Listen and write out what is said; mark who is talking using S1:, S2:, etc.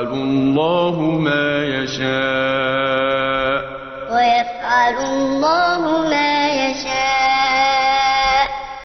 S1: ويفعل الله ما يشاء.
S2: ويفعل الله